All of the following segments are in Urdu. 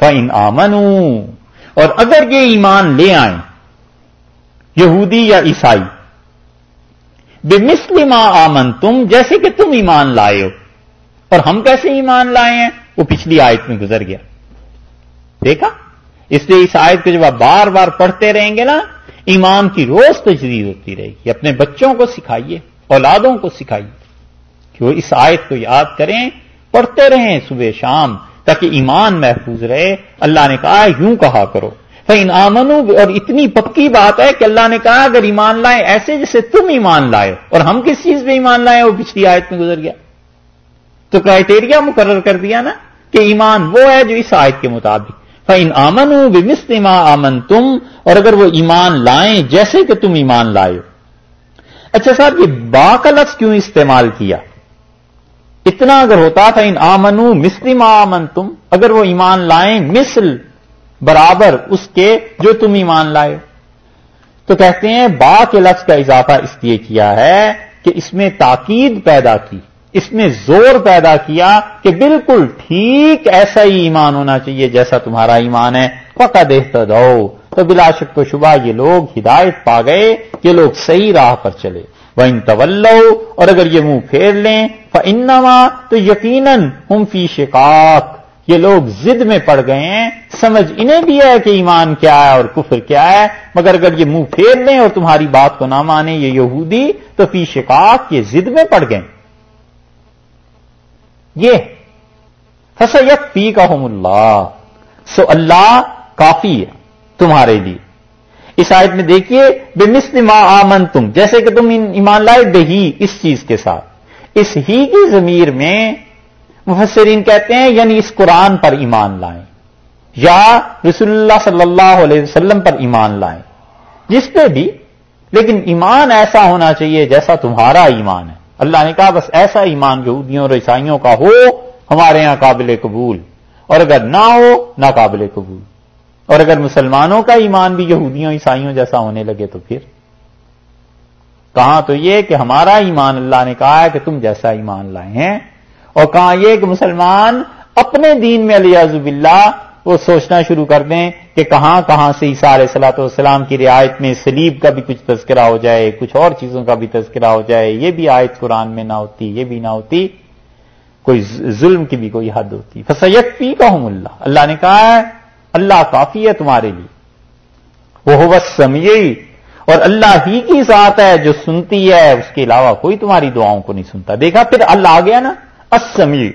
فَإِنْ آمَنُوا۔ اور اگر یہ ایمان لے آئیں، یہودی یا عیسائی بے مسلم آمن تم جیسے کہ تم ایمان لائے ہو۔ اور ہم کیسے ایمان لائے ہیں؟ وہ پچھلی آیت میں گزر گیا۔ دیکھا؟ اس لیے اس آیت کو جب آپ بار بار پڑھتے رہیں گے نا، ایمان کی روز تجدید ہوتی رہے گی۔ اپنے بچوں کو سکھائیے، اولادوں کو سکھائیے۔ کہ وہ اس آیت کو یاد کریں، پڑھتے رہیں صبح شام۔ تاکہ ایمان محفوظ رہے۔ اللہ نے کہا یوں کہا کرو۔ ان آمنو اور اتنی پکی بات ہے کہ اللہ نے کہا، اگر ایمان لائیں ایسے جیسے تم ایمان لائے اور ہم کس چیز پہ ایمان لائے وہ پچھلی آیت میں گزر گیا۔ تو کرائٹیریا مقرر کر دیا نا کہ ایمان وہ ہے جو اس آیت کے مطابق۔ فن آمن بسلم آمن تم اور اگر وہ ایمان لائیں جیسے کہ تم ایمان لائے اچھا صاحب، یہ با کا لفظ کیوں استعمال کیا؟ اتنا اگر ہوتا تھا ان آمنو مسلم آمن تم اگر وہ ایمان لائیں مثل برابر اس کے جو تم ایمان لائے۔ تو کہتے ہیں با کے لفظ کا اضافہ اس لیے کیا ہے کہ اس میں تاکید پیدا کی، اس میں زور پیدا کیا کہ بالکل ٹھیک ایسا ہی ایمان ہونا چاہیے جیسا تمہارا ایمان ہے۔ پکا دیکھتا دو تو بلا شک و شبہ یہ لوگ ہدایت پا گئے، یہ لوگ صحیح راہ پر چلے۔ وہ ان طول اور اگر یہ منہ پھیر لیں انما تو یقیناً ہم فی شکاک یہ لوگ زد میں پڑ گئے ہیں۔ سمجھ انہیں بھی ہے کہ ایمان کیا ہے اور کفر کیا ہے۔ مگر اگر یہ منہ پھیر لیں اور تمہاری بات کو نہ مانے یہ یہودی، تو فی شکاک یہ زد میں پڑ گئے۔ یہ حسیت پی کا اللہ سو اللہ کافی ہے تمہارے لیے۔ اس آیت میں دیکھیے بے مسلم آمن تم جیسے کہ تم ایمان لائے دہی اس چیز کے ساتھ۔ اس ہی کی ضمیر میں مفسرین کہتے ہیں یعنی اس قرآن پر ایمان لائیں۔ یا رسول اللہ صلی اللہ علیہ وسلم پر ایمان لائیں۔ جس پہ بھی، لیکن ایمان ایسا ہونا چاہیے جیسا تمہارا ایمان ہے۔ اللہ نے کہا، بس ایسا ایمان یہودیوں اور عیسائیوں کا ہو، ہمارے یہاں قابل قبول۔ اور اگر نہ ہو نہ قابل قبول۔ اور اگر مسلمانوں کا ایمان بھی یہودیوں، عیسائیوں جیسا ہونے لگے تو پھر؟ کہاں تو یہ کہ ہمارا ایمان اللہ نے کہا ہے کہ تم جیسا ایمان لائے ہیں اور کہاں یہ کہ مسلمان اپنے دین میں علی اللہ وہ سوچنا شروع کر دیں کہ کہاں کہاں سے سارے صلاح والسلام کی رعایت میں سلیب کا بھی کچھ تذکرہ ہو جائے، کچھ اور چیزوں کا بھی تذکرہ ہو جائے، یہ بھی آیت قرآن میں نہ ہوتی، یہ بھی نہ ہوتی، کوئی ظلم کی بھی کوئی حد ہوتی۔ فسیت پی کا اللہ اللہ نے کہا ہے، اللہ کافی ہے تمہارے لیے۔ وہ بس سمجھے اور اللہ ہی کی ذات ہے جو سنتی ہے، اس کے علاوہ کوئی تمہاری دعاؤں کو نہیں سنتا۔ دیکھا، پھر اللہ آ گیا نا؟ اسمی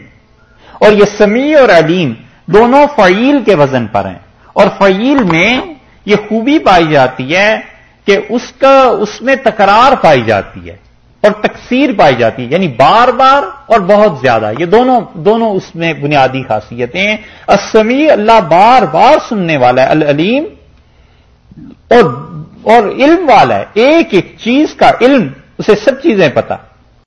اور یہ سمیع اور علیم دونوں فعیل کے وزن پر ہیں۔ اور فعیل میں یہ خوبی پائی جاتی ہے کہ اس کا، اس میں تکرار پائی جاتی ہے اور تکثیر پائی جاتی ہے۔ یعنی بار بار اور بہت زیادہ۔ یہ دونوں دونوں اس میں بنیادی خاصیتیں اسمی اللہ بار بار سننے والا ہے، العلیم اور اور علم والا ہے ایک ایک چیز کا علم اسے سب چیزیں پتا